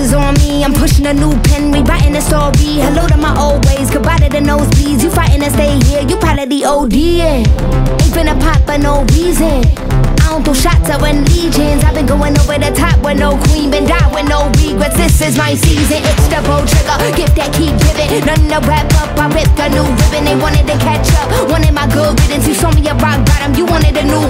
On me, I'm pushing a new pen, rewriting a story. Hello to my old ways, goodbye to the nosebleeds. You fighting to stay here, you part of the OD. Yeah. Ain't finna pop for no reason. I don't throw shots, I run legions. I've been going over the top with no queen, been die with no regrets. This is my season, it's the bow trigger. Gift that keep giving, nothing to wrap up. I ripped a new ribbon, they wanted to catch up. Wanted my good riddance, you saw me a rock bottom. You wanted a new